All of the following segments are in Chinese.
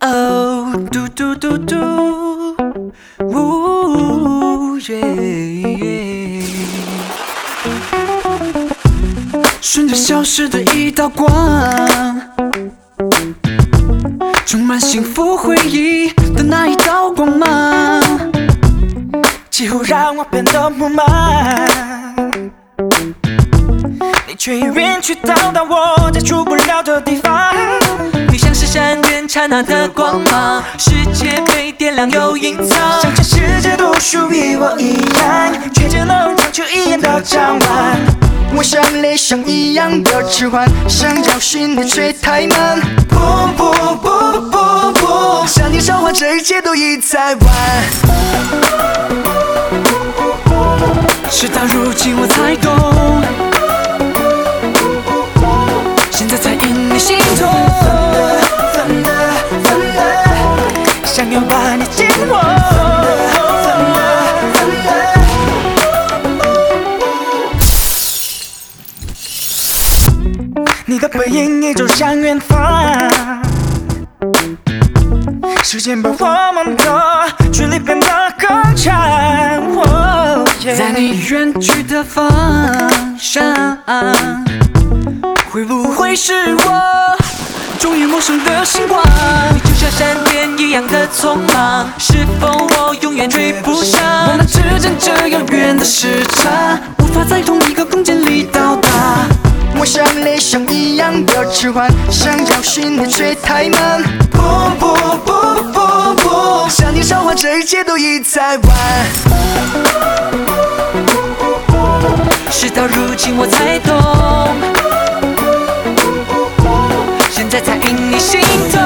哦，嘟嘟嘟嘟，呜耶！顺着消失的一道光，充满幸福回忆的那一道光芒，几乎让我变得木马。你却已远去，到达我接触不了的地方。刹那的光芒，世界被点亮又隐藏，像全世界都属于我一样，却只能长久一眼的张望。我像雷声一样的迟缓，想找寻你却太慢。不不不不不，向你召唤，这一切都已太晚。事到如今我才懂，你的背影已走向远方，时间把我们的距离变得更长。在你远去的方向，会不会是我终于陌生的星光？你就像闪电一样的匆忙，是否我永远追不上？我们之间样的置换，想要寻你却太慢。不不不不不，向你召唤，这一切都已太晚。事到如今我才懂，现在才因你心痛，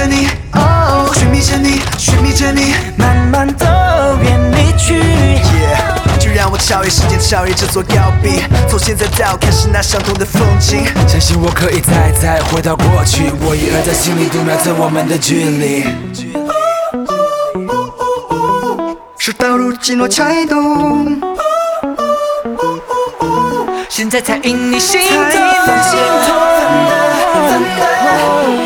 着你，哦，寻觅着你，寻觅着你。慢慢的远离去。Yeah，就让我超越时间，超越这座高壁，从现在到开始那相同的风景。相信我可以再再回到过去，我一而在心里度秒测我们的距离。事到如今我才懂，现在才因你心痛，才因你心痛想要把你紧握。